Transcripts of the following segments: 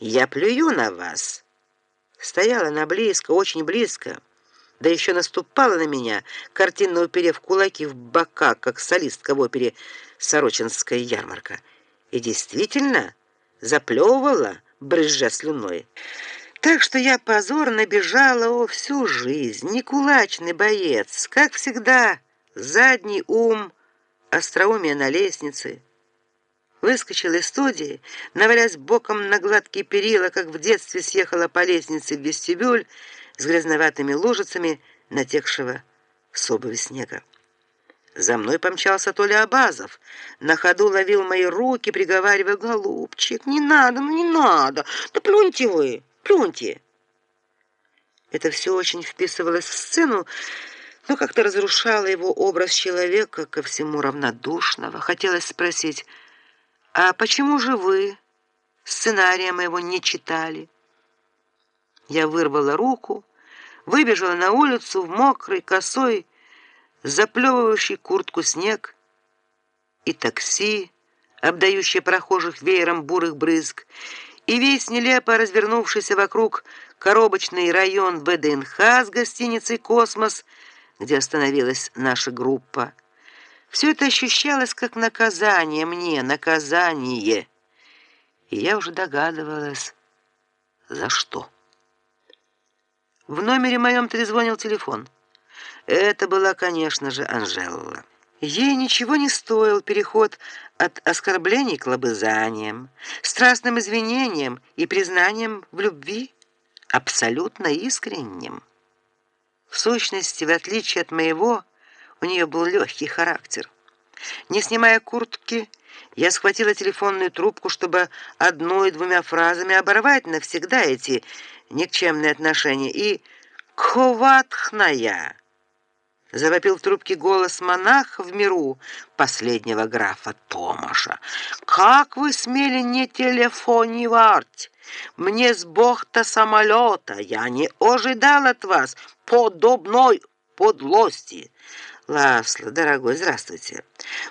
Я плюю на вас. Стояла она близко, очень близко. Да еще наступала на меня, картинно уперев кулаки в бока, как солистка в опере Сорочинская ярмарка. И действительно заплевывала, брызжа слюной. Так что я позорно бежала о всю жизнь, не кулачный боец, как всегда, задний ум, остроумие на лестнице. Выскочила из студии, навалясь боком на гладкие перила, как в детстве съехала по лестнице в вестибюль с грязноватыми лужицами натекшего с обуви снега. За мной помчался Толя Абазов, на ходу ловил мои руки, приговаривая: "Голубчик, не надо, ну не надо. Да плюньте вы, плюньте". Это все очень вписывалось в сцену, но как-то разрушало его образ человека ко всему равнодушного. Хотелось спросить: "А почему же вы сценария моего не читали?" Я вырвала руку, выбежала на улицу в мокрый, косой, заплевывающий куртку снег, и такси, обдающее прохожих веером бурых брызг, и весь нелепо развернувшийся вокруг коробочный район ВДНХ с гостиницей Космос, где остановилась наша группа. Все это ощущалось как наказание мне, наказание. И я уже догадывалась, за что. В номере моем трезвонил телефон. Это была, конечно же, Анжела. Ей ничего не стоил переход от оскорблений к лобызаниям, страстным извинениям и признаниям в любви, абсолютно искренним. В сущности, в отличие от моего, у нее был легкий характер. Не снимая куртки, я схватила телефонную трубку, чтобы одной-двумя фразами оборвать навсегда эти никчемные отношения и «Ховатхная!» Завопил в трубке голос монаха в миру последнего графа Томаша. «Как вы смели не телефонировать? Мне с бохта самолета я не ожидал от вас подобной подлости». Ласло, дорогой, здравствуйте.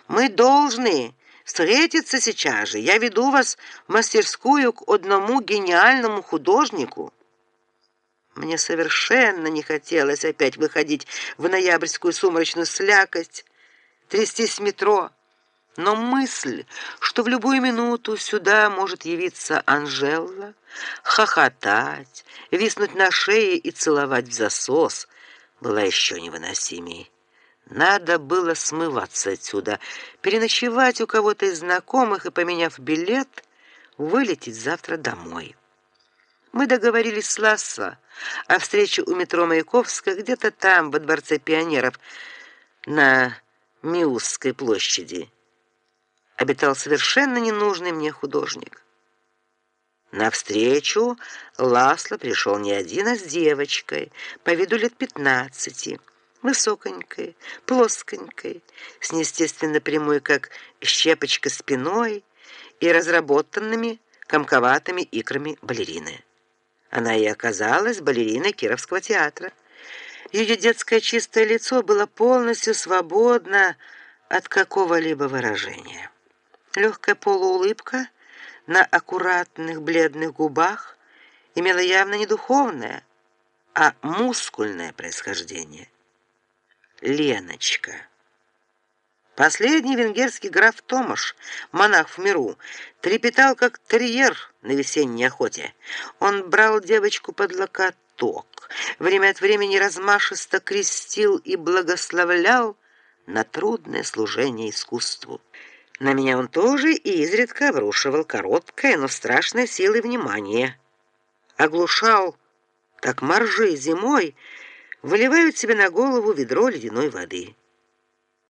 Мы должны встретиться сейчас же. Я веду вас в мастерскую к одному гениальному художнику. Мне совершенно не хотелось опять выходить в ноябрьскую сумрачную слякость, трястись в метро, но мысль, что в любую минуту сюда может явиться Анжела, хохотать, виснуть на шее и целовать в засос, была еще невыносимей. Надо было смываться отсюда, переночевать у кого-то из знакомых и, поменяв билет, вылететь завтра домой. Мы договорились с Лассо о встрече у метро Маяковская где-то там, во дворце пионеров, на Миусской площади. Обитал совершенно ненужный мне художник. На встречу Ласло пришел не один, а с девочкой, по виду лет пятнадцати, высоконькой, плосконькой, с неестественно прямой, как щепочка, спиной и разработанными комковатыми икрами балерины. Она и оказалась балериной Кировского театра. Ее детское чистое лицо было полностью свободно от какого-либо выражения. Легкая полуулыбка на аккуратных бледных губах имела явно не духовное, а мускульное происхождение. Леночка Последний венгерский граф Томаш, монах в миру, трепетал как терьер на весенней охоте. Он брал девочку под локоток, время от времени размашисто крестил и благословлял на трудное служение искусству. На меня он тоже и изредка обрушивал короткое, но страшной силой внимание. Оглушал, как моржи зимой выливают себе на голову ведро ледяной воды.